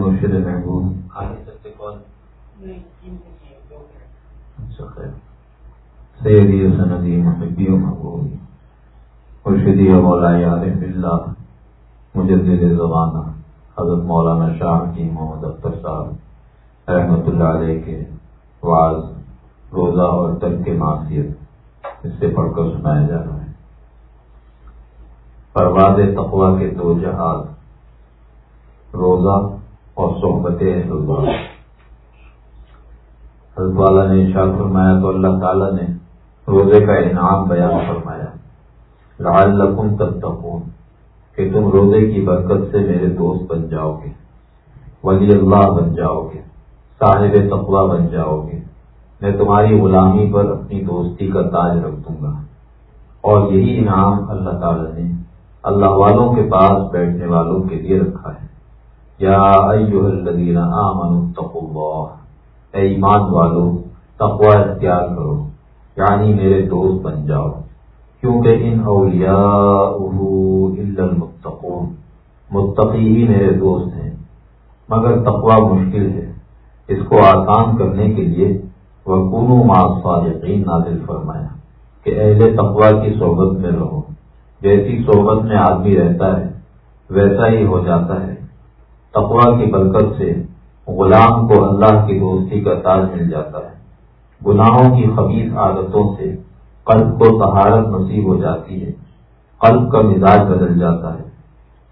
مرشد اچھا خیر۔ سیدی سندی محبی و محبوبی مرشدی مولا عالم اللہ مجدد زبانہ حضرت مولانا شاہ کی محمد اختر صاحب رحمۃ اللہ علیہ کے واز روزہ اور ترک کے معاشیت اس سے پڑھ کر سنایا جا رہا ہے۔ پرواز تقوا کے دو جہاز روزہ اور صحبت اللہ حضرت والا نے اشار فرمایا تو اللہ تعالیٰ نے روزے کا انعام بیان فرمایا۔ لال لکھن تب کہ تم روزے کی برکت سے میرے دوست بن جاؤ گے ولی اللہ بن جاؤ گے صاحب تقوا بن جاؤ گے میں تمہاری غلامی پر اپنی دوستی کا تاج رکھ دوں گا۔ اور یہی انعام اللہ تعالی نے اللہ والوں کے پاس بیٹھنے والوں کے لیے رکھا ہے۔ یا الذین آمنوا اتقوا اللہ. اے ایمان والو تقوا اختیار کرو. یعنی میرے دوست بن جاؤ. کیونکہ ان اولیاء الا المتقون. متقی ہی میرے دوست ہیں، مگر تقوا مشکل ہے. اس کو آسان کرنے کے لیے وہ کنو ماسوال یقین نازل فرمایا کہ اہل تقوا کی صحبت میں رہو۔ جیسی صحبت میں آدمی رہتا ہے، ویسا ہی ہو جاتا ہے۔ تقوا کی برکت سے غلام کو اللہ کی دوستی کا تاج مل جاتا ہے۔ گناہوں کی خبیص عادتوں سے قلب کو طہارت نصیب ہو جاتی ہے۔ قلب کا مزاج بدل جاتا ہے۔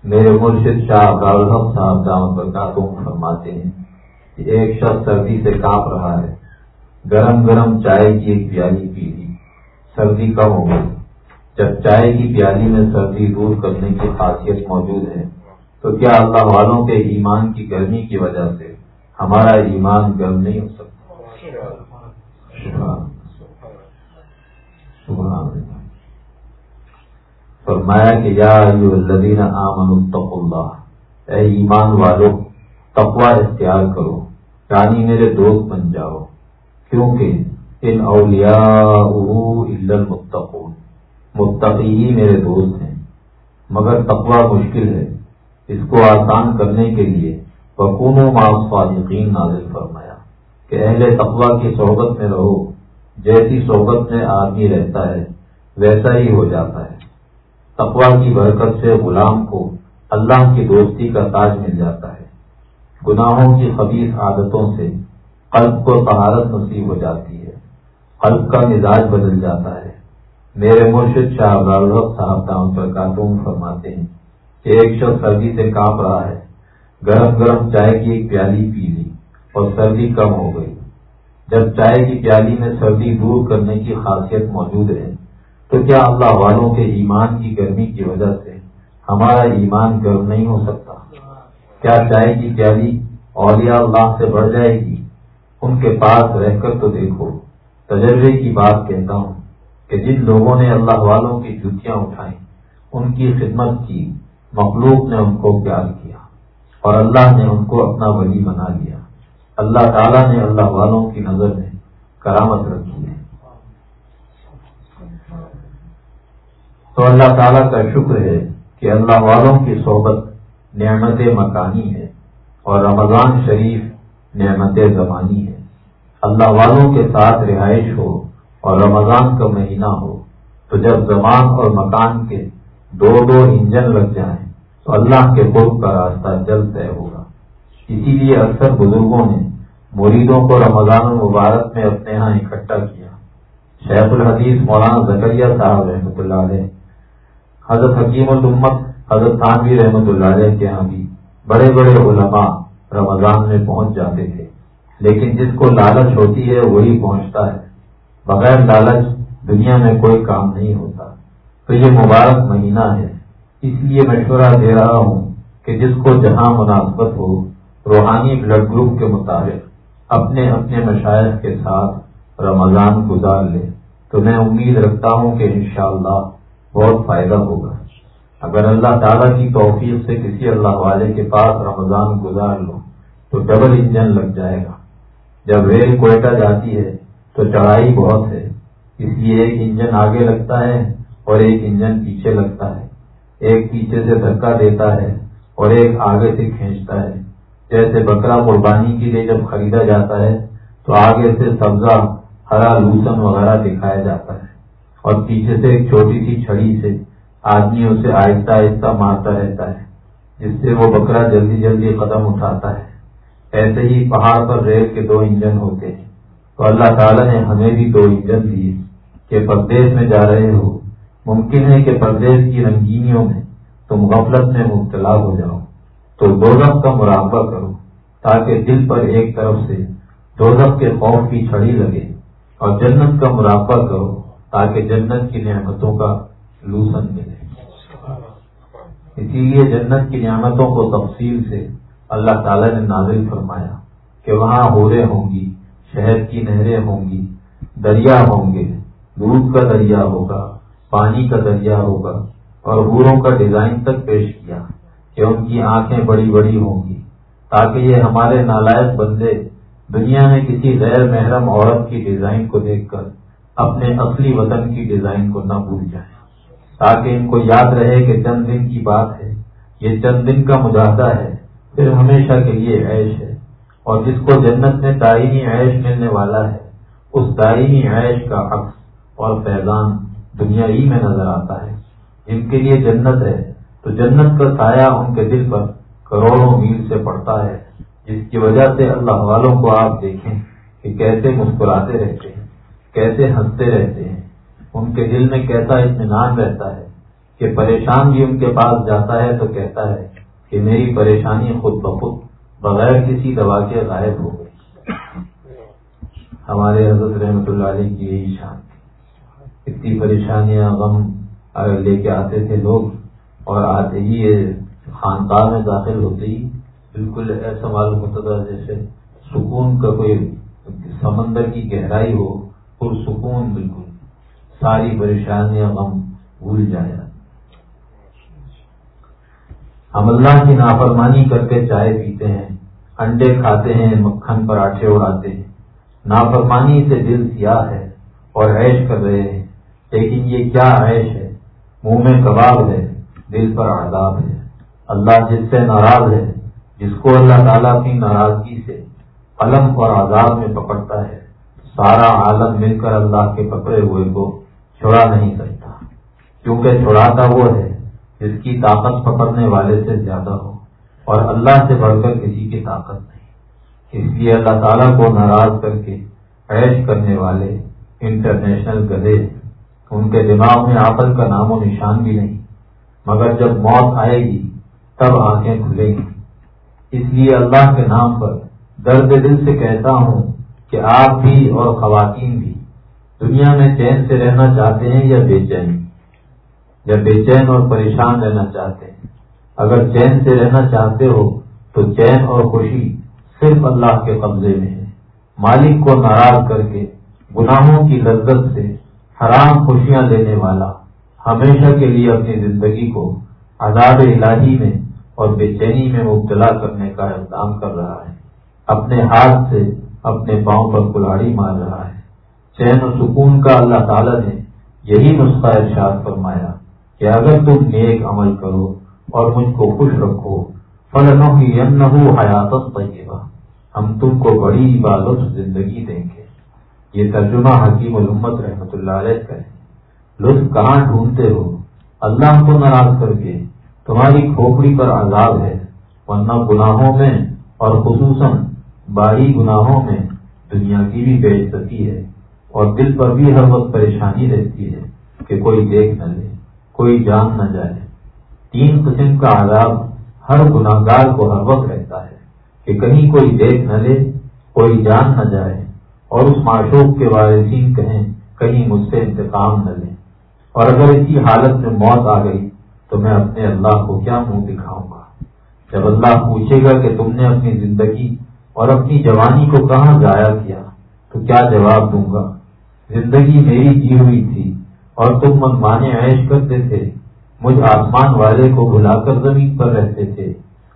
میرے مرشد شاہ ابراہم صاحب دام برکاتوں فرماتے ہیں کہ ایک شخص سردی سے کاپ رہا ہے۔ گرم گرم چائے کی ایک پیالی پی لی۔ سردی کم ہو گئی۔ جب چائے کی پیالی میں سردی دور کرنے کی خاصیت موجود ہے تو کیا اللہ والوں کے ایمان کی گرمی کی وجہ سے ہمارا ایمان گرم نہیں ہو سکتا؟ فرمایا کہ یا الذین آمنوا اتقوا اللہ۔ اے ایمان والو تقوا اختیار کرو یعنی میرے دوست بن جاؤ، کیونکہ ان اولیاء المتقون۔ متقی ہی میرے دوست ہیں، مگر تقوا مشکل ہے۔ اس کو آسان کرنے کے لیے بکون و معاف نازل فرمایا کہ اہل تقوا کی صحبت میں رہو، جیسی صحبت میں آدمی رہتا ہے، ویسا ہی ہو جاتا ہے۔ تقوا کی برکت سے غلام کو اللہ کی دوستی کا تاج مل جاتا ہے۔ گناہوں کی خبیص عادتوں سے قلب کو طہارت نصیب ہو جاتی ہے۔ قلب کا مزاج بدل جاتا ہے۔ میرے مرشد شاہ صاحب دام پر کاتون فرماتے ہیں ایک شخص سردی سے کانپ رہا ہے۔ گرم گرم چائے کی ایک پیالی پی لی اور سردی کم ہو گئی۔ جب چائے کی پیالی میں سردی دور کرنے کی خاصیت موجود ہے، تو کیا اللہ والوں کے ایمان کی گرمی کی وجہ سے ہمارا ایمان گرم نہیں ہو سکتا؟ کیا چائے کی پیالی اولیاء اللہ سے بڑھ جائے گی؟ ان کے پاس رہ کر تو دیکھو۔ تجربے کی بات کہتا ہوں کہ جن لوگوں نے اللہ والوں کی جوتیاں اٹھائیں، ان کی خدمت کی۔ مخلوق نے ان کو پیار کیا اور اللہ نے ان کو اپنا ولی بنا لیا۔ اللہ تعالیٰ نے اللہ والوں کی نظر میں کرامت رکھی ہے۔ تو اللہ تعالیٰ کا شکر ہے کہ اللہ والوں کی صحبت نعمت مکانی ہے اور رمضان شریف نعمت زمانی ہے۔ اللہ والوں کے ساتھ رہائش ہو اور رمضان کا مہینہ ہو تو جب زمان اور مکان کے دو دو انجن لگ جائیں تو اللہ کے قرب کا راستہ جلد طے ہوگا۔ اسی لیے اکثر بزرگوں نے مریدوں کو رمضان المبارک میں اپنے ہاں اکٹھا کیا۔ شیخ الحدیث مولانا زکریہ صاحب رحمۃ اللہ علیہ، حضرت حکیم الامت حضرت خانوی رحمۃ اللہ علیہ کے ہاں بھی بڑے بڑے علماء رمضان میں پہنچ جاتے تھے۔ لیکن جس کو لالچ ہوتی ہے، وہی پہنچتا ہے۔ بغیر لالچ دنیا میں کوئی کام نہیں ہوتا۔ تو یہ مبارک مہینہ ہے۔ اس لیے مشورہ دے رہا ہوں کہ جس کو جہاں مناسبت ہو، روحانی بلڈ گروپ کے مطابق اپنے اپنے مشاعر کے ساتھ رمضان گزار لے۔ تو میں امید رکھتا ہوں کہ انشاءاللہ بہت فائدہ ہوگا۔ اگر اللہ تعالیٰ کی توفیق سے کسی اللہ والے کے پاس رمضان گزار لو تو ڈبل انجن لگ جائے گا۔ جب ریل کوئٹہ جاتی ہے، تو چڑھائی بہت ہے۔ اس لیے ایک انجن آگے لگتا ہے اور ایک انجن پیچھے لگتا ہے۔ ایک پیچھے سے دھکا دیتا ہے اور ایک آگے سے کھینچتا ہے۔ جیسے بکرا قربانی کے لیے جب خریدا جاتا ہے، تو آگے سے سبزہ، ہرا لوسن وغیرہ دکھایا جاتا ہے۔ اور پیچھے سے ایک چھوٹی سی چھڑی سے آدمی اسے آہستہ آہستہ مارتا رہتا ہے، جس سے وہ بکرا جلدی جلدی قدم اٹھاتا ہے۔ ایسے ہی پہاڑ پر ریل کے دو انجن ہوتے ہیں۔ تو اللہ تعالیٰ نے ہمیں بھی دو انجن دیے کہ پردیش میں جا رہے ہو ممکن ہے کہ پردیش کی رنگینیوں میں تم غفلت میں مبتلا ہو جاؤ، تو دوزخ کا مراقبہ کرو، تاکہ دل پر ایک طرف سے دوزخ کے خوف کی چھڑی لگے۔ اور جنت کا مراقبہ کرو، تاکہ جنت کی نعمتوں کا لوسن ملے۔ اسی لیے جنت کی نعمتوں کو تفصیل سے اللہ تعالیٰ نے نازل فرمایا کہ وہاں ہورے ہوں گی، شہر کی نہریں ہوں گی، دریا ہوں گے دودھ کا دریا ہوگا۔ پانی کا دریا ہوگا اور ہوروں کا ڈیزائن تک پیش کیا کہ ان کی آنکھیں بڑی بڑی ہوں گی تاکہ یہ ہمارے نالائق بندے دنیا میں کسی غیر محرم عورت کی ڈیزائن کو دیکھ کر اپنے اصلی وطن کی ڈیزائن کو نہ بھول جائیں۔ تاکہ ان کو یاد رہے کہ چند دن کی بات ہے، یہ چند دن کا مجاہدہ ہے، پھر ہمیشہ کے لیے عیش ہے۔ اور جس کو جنت میں دائنی عیش ملنے والا ہے، اس دائنی عیش کا عکس اور فیضان دنیا ہی میں نظر آتا ہے۔ جن کے لیے جنت ہے۔ تو جنت کا سایہ ان کے دل پر کروڑوں میل سے پڑتا ہے۔ جس کی وجہ سے اللہ والوں کو آپ دیکھیں کہ کیسے مسکراتے رہتے ہیں، کیسے ہنستے رہتے ہیں۔ ان کے دل میں کیسا اطمینان رہتا ہے کہ پریشان بھی ان کے پاس جاتا ہے تو کہتا ہے کہ میری پریشانی خود بخود بغیر کسی دوا کے غائب ہو گئی۔ ہمارے حضرت رحمت اللہ علیہ کی یہی شان۔ تھی اتنی پریشانیاں غم لے کے آتے تھے لوگ اور آتے ہی یہ خاندان میں داخل ہوتے ہی بالکل ایسا معلوم ہوتا تھا جیسے سکون کا کوئی سمندر کی گہرائی ہو، پرسکون بالکل، ساری پریشانیاں غم بھول جائے ہم اللہ کی نافرمانی کر کے چائے پیتے ہیں، انڈے کھاتے ہیں، مکھن پراٹھے اڑاتے ہیں۔ نافرمانی سے دل سیاہ ہے اور عیش کر رہے ہیں۔ لیکن یہ کیا عیش ہے؟ منہ میں کباب ہے، دل پر عذاب ہے۔ اللہ جس سے ناراض ہے، جس کو اللہ تعالیٰ کی ناراضگی سے قلم اور عذاب میں پکڑتا ہے، سارا عالم مل کر اللہ کے پکڑے ہوئے کو چھڑا نہیں سکتا۔ کیونکہ چھڑاتا وہ ہے جس کی طاقت پکڑنے والے سے زیادہ ہو، اور اللہ سے بڑھ کر کسی کی طاقت نہیں۔ اس لیے اللہ تعالیٰ کو ناراض کر کے عیش کرنے والے انٹرنیشنل گدے ان کے دماغ میں عقل کا نام و نشان بھی نہیں، مگر جب موت آئے گی، تب آنکھیں کھلیں گی۔ اس لیے اللہ کے نام پر درد دل سے کہتا ہوں کہ آپ بھی اور خواتین بھی دنیا میں چین سے رہنا چاہتے ہیں یا بے چین؟ یا بے چین اور پریشان رہنا چاہتے ہیں؟ اگر چین سے رہنا چاہتے ہو، تو چین اور خوشی صرف اللہ کے قبضے میں ہے۔ مالک کو ناراض کر کے، گناہوں کی لذت سے حرام خوشیاں لینے والا ہمیشہ کے لیے اپنی زندگی کو عذاب الہی میں اور بے چینی میں مبتلا کرنے کا اقدام کر رہا ہے۔ اپنے ہاتھ سے اپنے پاؤں پر کلاڑی مار رہا ہے۔ چین و سکون کا اللہ تعالیٰ نے یہی نسخہ ارشاد فرمایا کہ اگر تم نیک عمل کرو اور مجھ کو خوش رکھو فلنوں کی حیات طیبہ۔ ہم تم کو بڑی عبادت زندگی دیں گے۔ یہ ترجمہ حکیم الامت رحمۃ اللہ علیہ کا ہے۔ لطف کہاں ڈھونڈتے ہو؟ اللہ کو ناراض کر کے۔ تمہاری کھوپڑی پر عذاب ہے۔ ورنہ گناہوں میں اور خصوصاً باہی گناہوں میں دنیا کی بھی بے عزتی ہے۔ اور دل پر بھی ہر وقت پریشانی رہتی ہے کہ کوئی دیکھ نہ لے، کوئی جان نہ جائے۔ تین قسم کا عذاب ہر گناہ گار کو ہر وقت رہتا ہے کہ کہیں کوئی دیکھ نہ لے، کوئی جان نہ جائے۔ اور اس معشوق کے وارثین کہیں کہیں مجھ سے انتقام نہ لیں۔ اور اگر اسی حالت میں موت آ گئی، تو میں اپنے اللہ کو کیا منہ دکھاؤں گا؟ جب اللہ پوچھے گا کہ تم نے اپنی زندگی اور اپنی جوانی کو کہاں ضائع کیا، تو کیا جواب دوں گا؟ زندگی میری جی ہوئی تھی اور تم من مانے عیش کرتے تھے۔ مجھ آسمان والے کو بلا کر زمین پر رہتے تھے۔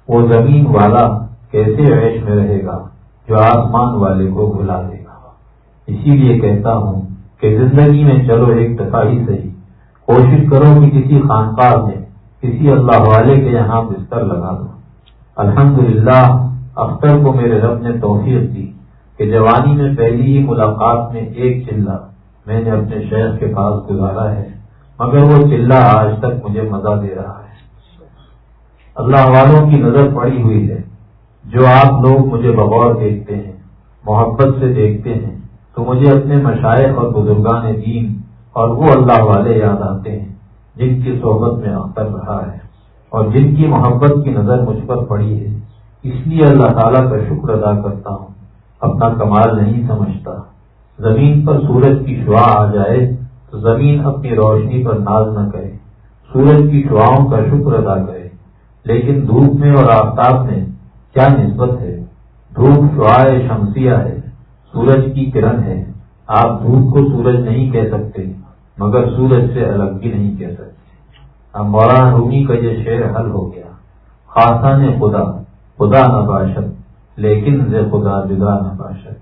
وہ زمین والا کیسے عیش میں رہے گا جو آسمان والے کو بلا دے؟ اسی لیے کہتا ہوں کہ زندگی میں چلو ایک دفعہ ہی صحیح کوشش کرو کہ کسی خانقاہ میں کسی اللہ والے کے یہاں بستر لگا دو۔ الحمدللہ، اختر کو میرے رب نے توفیق دی کہ جوانی میں پہلی ہی ملاقات میں ایک چلہ میں نے اپنے شہر کے پاس گزارا ہے، مگر وہ چلہ آج تک مجھے مزہ دے رہا ہے۔ اللہ والوں کی نظر پڑی ہوئی ہے۔ جو آپ لوگ مجھے بغور دیکھتے ہیں، محبت سے دیکھتے ہیں تو مجھے اپنے مشائق اور بزرگان دین اور وہ اللہ والے یاد آتے ہیں، جن کی صحبت میں اختر رہا ہے اور جن کی محبت کی نظر مجھ پر پڑی ہے۔ اس لیے اللہ تعالیٰ کا شکر ادا کرتا ہوں۔ اپنا کمال نہیں سمجھتا۔ زمین پر سورج کی شعا آ جائے تو زمین اپنی روشنی پر ناز نہ کرے۔ سورج کی شعاؤں کا شکر ادا کرے۔ لیکن دھوپ میں اور آفتاب میں کیا نسبت ہے؟ دھوپ شعائے شمسیہ ہے۔ سورج کی کرن ہے۔ آپ دھوپ کو سورج نہیں کہہ سکتے، مگر سورج سے الگ بھی نہیں کہہ سکتے۔ اب مولانا رومی کا یہ شعر حل ہو گیا۔ خاصا نے خدا خدا نہ باشد، لیکن خدا جدا نہ باشد۔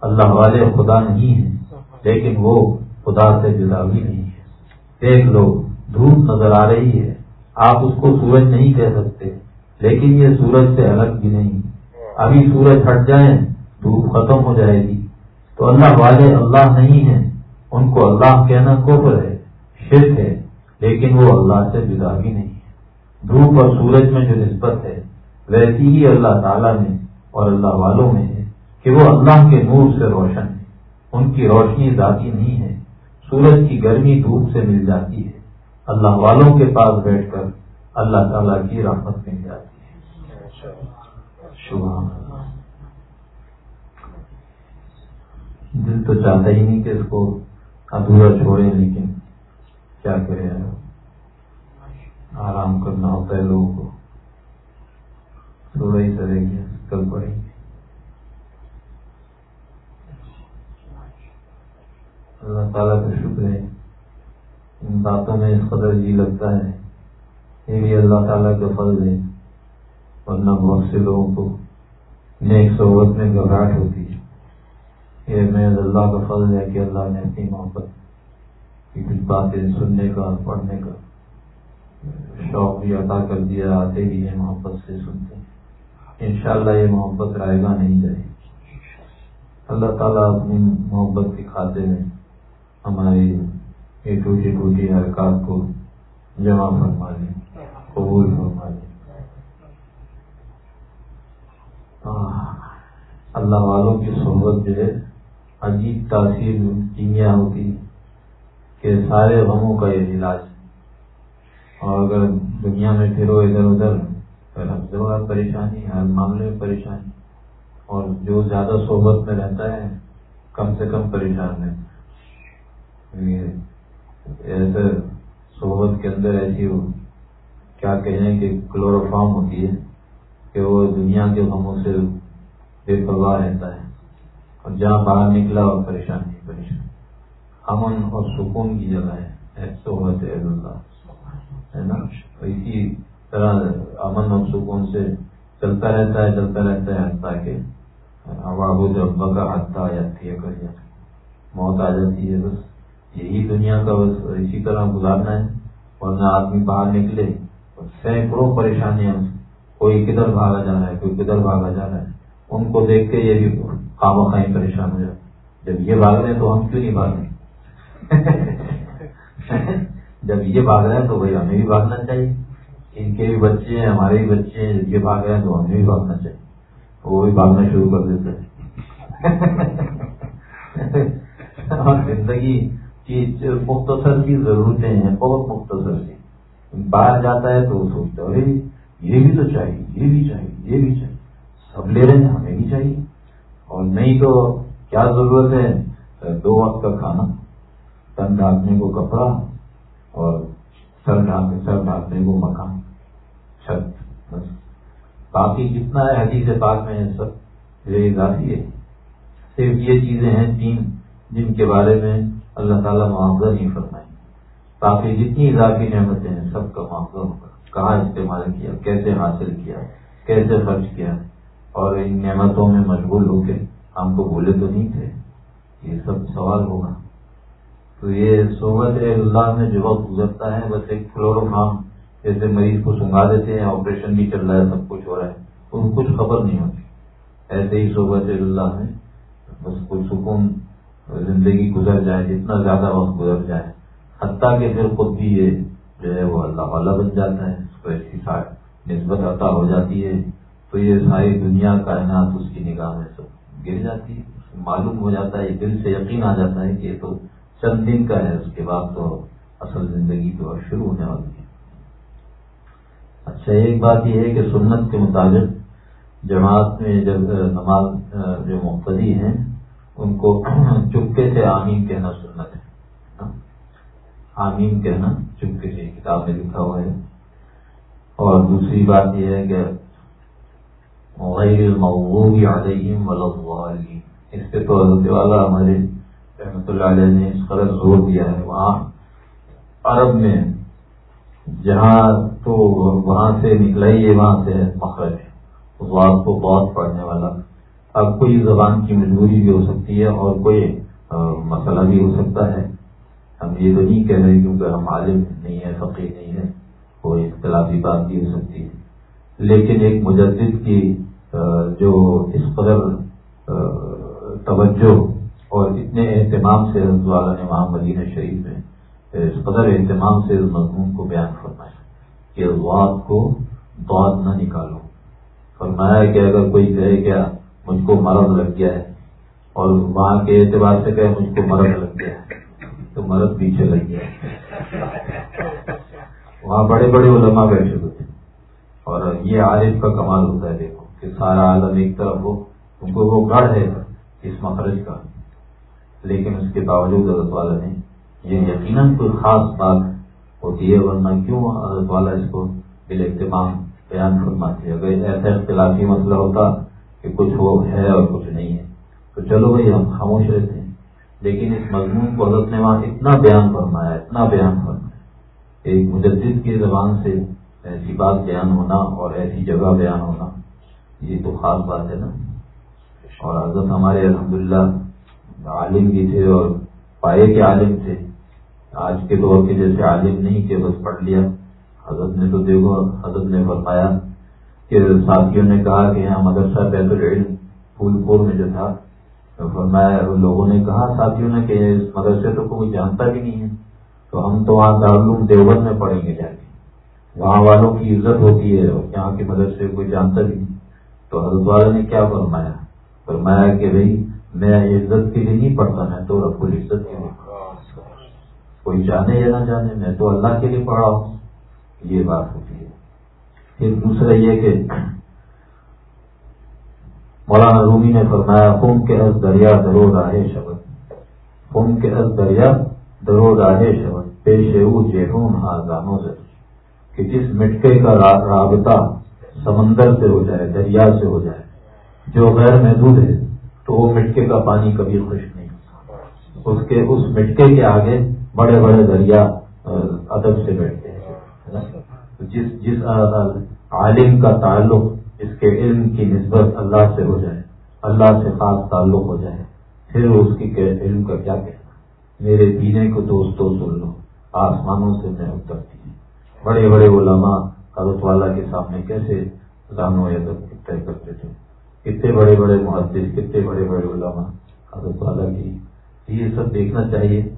اللہ والے خدا نہیں ہیں، لیکن وہ خدا سے جدا بھی نہیں ہے۔ دیکھ لو، دھوپ نظر آ رہی ہے۔ آپ اس کو سورج نہیں کہہ سکتے، لیکن یہ سورج سے الگ بھی نہیں۔ ابھی سورج ہٹ جائیں۔ دھوپ ختم ہو جائے گی۔ تو اللہ والے اللہ نہیں ہیں ان کو اللہ کہنا کفر ہے، شرک ہے، لیکن وہ اللہ سے جدا بھی نہیں ہے۔ دھوپ اور سورج میں جو نسبت ہے، ویسی ہی اللہ تعالیٰ میں اور اللہ والوں میں ہے کہ وہ اللہ کے نور سے روشن ہے۔ ان کی روشنی ذاتی نہیں ہے۔ سورج کی گرمی دھوپ سے مل جاتی ہے۔ اللہ والوں کے پاس بیٹھ کر اللہ تعالیٰ کی رحمت مل جاتی ہے۔ دل تو چاہتا ہی نہیں کہ اس کو ادھورا چھوڑے لیکن کیا کرے؟ آرام کرنا ہوتا ہے لوگوں کو۔ تھوڑا ہی سرے گی کل پڑیں گے۔ اللہ تعالیٰ کا شکر ہے۔ ان باتوں میں اس قدر جی لگتا ہے۔ یہ بھی اللہ تعالیٰ کا فضل ہے ورنہ بہت سے لوگوں کو نیک صحبت میں گھبراہٹ ہوتی ہے۔ یہ میں اللہ کا فضل ہے کہ اللہ نے اپنی محبت کی کچھ باتیں سننے کا پڑھنے کا شوق بھی عطا کر دیا، آتے بھی ہیں محبت سے سنتے ہیں۔ انشاءاللہ یہ محبت رائے گا نہیں جائے۔ اللہ تعالیٰ اپنی محبت کی خاطر میں ہماری یہ ٹوٹی ٹوٹی حرکات کو جمع فرما لیں قبول فرما لیں اللہ والوں کی صحبت جو ہے عجیب تاثیر کیمیا ہوتی کہ سارے غموں کا یہ علاج اور اگر دنیا میں پھرو ادھر ادھر ہر جگہ پریشانی، ہر معاملے میں پریشانی اور جو زیادہ صحبت میں رہتا ہے، کم سے کم پریشان رہتا ہے ایسے صحبت کے اندر ایسی ہو کیا کہیں کہ کلوروفارم ہوتی ہے کہ وہ دنیا کے غموں سے بے پرواہ رہتا ہے۔ اور جہاں باہر نکلا اور پریشانی پریشانی امن اور سکون کی جگہ ہے۔ صحبت اللہ۔ ہے نا؟ اسی طرح امن اور سکون سے چلتا رہتا ہے، چلتا رہتا ہے تاکہ آباد ابا کا حادثہ جاتی ہے، کر جاتی موت آ جاتی ہے بس۔ یہی دنیا کا بس۔ اسی طرح گزارنا ہے۔ ورنہ آدمی باہر نکلے سینکڑوں پریشانیاں، کوئی کدھر بھاگا جا رہا ہے، کوئی کدھر بھاگا جا رہا ہے۔ ان کو دیکھ کے یہ بھی کام خائی پریشان ہو جائے جب یہ بھاگ رہے ہیں تو ہم کیوں نہیں بھاگ رہے جب یہ بھاگ رہے ہیں تو بھائی ہمیں بھی بھاگنا چاہیے۔ ان کے بھی بچے ہیں، ہمارے بھی بچے ہیں یہ بھاگ رہے ہیں تو ہمیں بھی بھاگنا چاہیے۔ وہ بھی بھاگنا شروع کر دیتے ہیں۔ اور زندگی کی مختصر کی ضرورتیں ہیں، بہت مختصر کی باہر جاتا ہے تو وہ سوچتا ہے یہ بھی تو چاہیے، یہ بھی چاہیے، یہ بھی چاہیے۔ سب لے رہے ہیں، ہمیں بھی چاہیے۔ اور نہیں تو کیا ضرورت ہے دو وقت کا کھانا؟ تن ڈھانکنے کو کپڑا اور سر ڈھانکنے سر ڈھانکنے کو مکان۔ چھت بس۔ باقی جتنا ہے حدیث پاک میں سب یہ اضافی ہے۔ صرف یہ چیزیں ہیں تین جن کے بارے میں اللہ تعالیٰ معاوضہ نہیں فرمائے۔ باقی جتنی اضافی نعمتیں ہیں، سب کا معاوضہ ہوگا۔ کہاں استعمال کیا؟ کیسے حاصل کیا؟ کیسے خرچ کیا؟ اور ان نعمتوں میں مشغول ہو کے ہم کو بولے تو نہیں تھے؟ یہ سب سوال ہوگا۔ تو یہ صحبت اللہ میں جو وقت گزرتا ہے، بس ایک فلور فارم جیسے مریض کو سنگا دیتے ہیں، آپریشن بھی چل رہا ہے، سب کچھ ہو رہا ہے۔ ان کو کچھ خبر نہیں ہوتی۔ ایسے ہی صحبت اللہ میں بس کوئی سکون زندگی گزر جائے، جتنا زیادہ وقت گزر جائے۔ حتیٰ کہ پھر خود بھی یہ جو ہے وہ اللہ والا بن جاتا ہے، اس کو ایسی نسبت عطا ہو جاتی ہے۔ تو یہ ساری دنیا کائنات اس کی نگاہ میں سب گر جاتی ہے۔ معلوم ہو جاتا ہے دل سے یقین آ جاتا ہے کہ یہ تو چند دن کا ہے، اس کے بعد تو اصل زندگی تو شروع ہونے والی ہے۔ اچھا ایک بات یہ ہے کہ سنت کے مطابق جماعت میں جب نماز جو مقتدی ہیں، ان کو چپکے سے آمین کہنا سنت ہے۔ آمین کہنا چپکے سے کتاب میں لکھا ہوا ہے۔ اور دوسری بات یہ ہے کہ غیر المغضوب علیہم علیہ اس پہ تو حضرت والا ہمارے رحمۃ اللہ علیہ نے اس قدر زور دیا ہے۔ وہاں عرب میں جہاں تو وہاں سے نکلا ہی ہے وہاں سے مخرج اس بات کو بہت پڑھنے والا۔ اب کوئی زبان کی مجبوری بھی ہو سکتی ہے اور کوئی مسئلہ بھی ہو سکتا ہے۔ ہم یہ تو نہیں کہہ رہے کیونکہ ہم عالم نہیں ہے فقیر نہیں ہے کوئی اختلافی بات بھی ہو سکتی ہے۔ لیکن ایک مجدد کی جو اس قدر توجہ اور اتنے اہتمام سے والا نے وہاں مدینہ شریف میں اس قدر اہتمام سے اس مضمون کو بیان فرمایا کہ واد کو بہت نہ نکالو۔ فرمایا کہ اگر کوئی کہے کیا مجھ کو مرض لگ گیا ہے اور وہاں کے اعتبار سے کہے مجھ کو مرض لگ گیا ہے، تو مرض پیچھے لگ گیا وہاں بڑے بڑے علماء بیٹھے اور یہ عارف کا کمال ہوتا ہے، دیکھو کہ سارا عالم ایک طرف ہو، ان کو وہ گڑھ ہے اس مخرج کا۔ لیکن اس کے باوجود حضرت والا نے یہ یقیناً کوئی خاص بات ہوتی ہے، ورنہ کیوں حضرت والا اس کو بال اہتمام بیان فرماتے اگر ایسا اختلافی مسئلہ ہوتا کہ کچھ وہ ہے اور کچھ نہیں ہے، تو چلو بھائی، ہم خاموش رہتے ہیں۔ لیکن اس مضمون کو حضرت نے وہاں اتنا بیان فرمایا، اتنا بیان فرمایا۔ ایک مجدد کی زبان سے ایسی بات بیان ہونا اور ایسی جگہ بیان ہونا، یہ تو خاص بات ہے نا۔ اور حضرت ہمارے الحمدللہ عالم بھی تھے اور پائے کے عالم تھے۔ آج کے دور کے جیسے عالم نہیں کہ بس پڑھ لیا۔ حضرت نے تو دیکھو، حضرت نے فرمایا کہ ساتھیوں نے کہا کہ یہاں مدرسہ بیت العلم پھول پور میں جو تھا۔ فرمایا، لوگوں نے کہا ساتھیوں نے کہ اس مدرسے تو کوئی جانتا بھی نہیں ہے۔ تو ہم تو وہاں دارالعلوم دیوبند میں پڑھیں گے جا کے۔ وہاں والوں کی عزت ہوتی ہے اور یہاں کے مدرسے کوئی جانتا بھی نہیں۔ تو حضرت والا نے کیا فرمایا؟ فرمایا کہ بھائی، میں عزت کے لیے نہیں پڑھتا، میں تو رب العزت کے لیے کوئی جانے یا نہ جانے، میں تو اللہ کے لیے پڑھا ہوں۔ یہ بات ہوتی ہے۔ پھر دوسرا یہ کہ مولانا رومی نے فرمایا، خون کے از دریا، درو راہ شبد۔ خون کے از دریا، درو راہ شبد۔ پیش جیہون آزانوں سے کہ جس مٹکے کا رابطہ سمندر سے ہو جائے، دریا سے ہو جائے، جو غیر محدود ہے، تو وہ مٹکے کا پانی کبھی خوش نہیں اس کے اس مٹکے کے آگے بڑے بڑے دریا ادب سے بیٹھتے ہیں۔ جس جس عالم کا تعلق اس کے علم کی نسبت اللہ سے ہو جائے، اللہ سے خاص تعلق ہو جائے، پھر اس کی علم کا کیا کہنا؟ میرے پینے کو دوستوں سن لو، آسمانوں سے میں اترتی ہوں۔ بڑے بڑے علماء حضرت والا کے سامنے کیسے و ادب طے کرتے تھے۔ کتنے بڑے بڑے محدث کتنے بڑے بڑے علماء حضرت والا کی۔ یہ سب دیکھنا چاہیے۔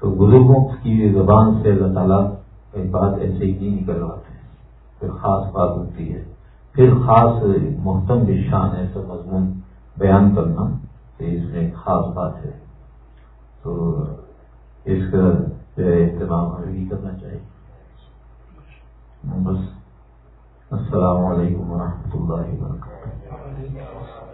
تو بزرگوں کی زبان سے اللہ تعالیٰ ایک بات ایسے ہی نہیں نکلواتے ہیں۔ پھر خاص بات ہوتی ہے۔ پھر خاص محتم شان ایسا مضمون بیان کرنا کہ اس میں خاص بات ہے۔ تو اس کا جو ہے اہتمام ہمیں بھی کرنا چاہیے۔ بس السلام علیکم ورحمۃ اللہ وبرکاتہ۔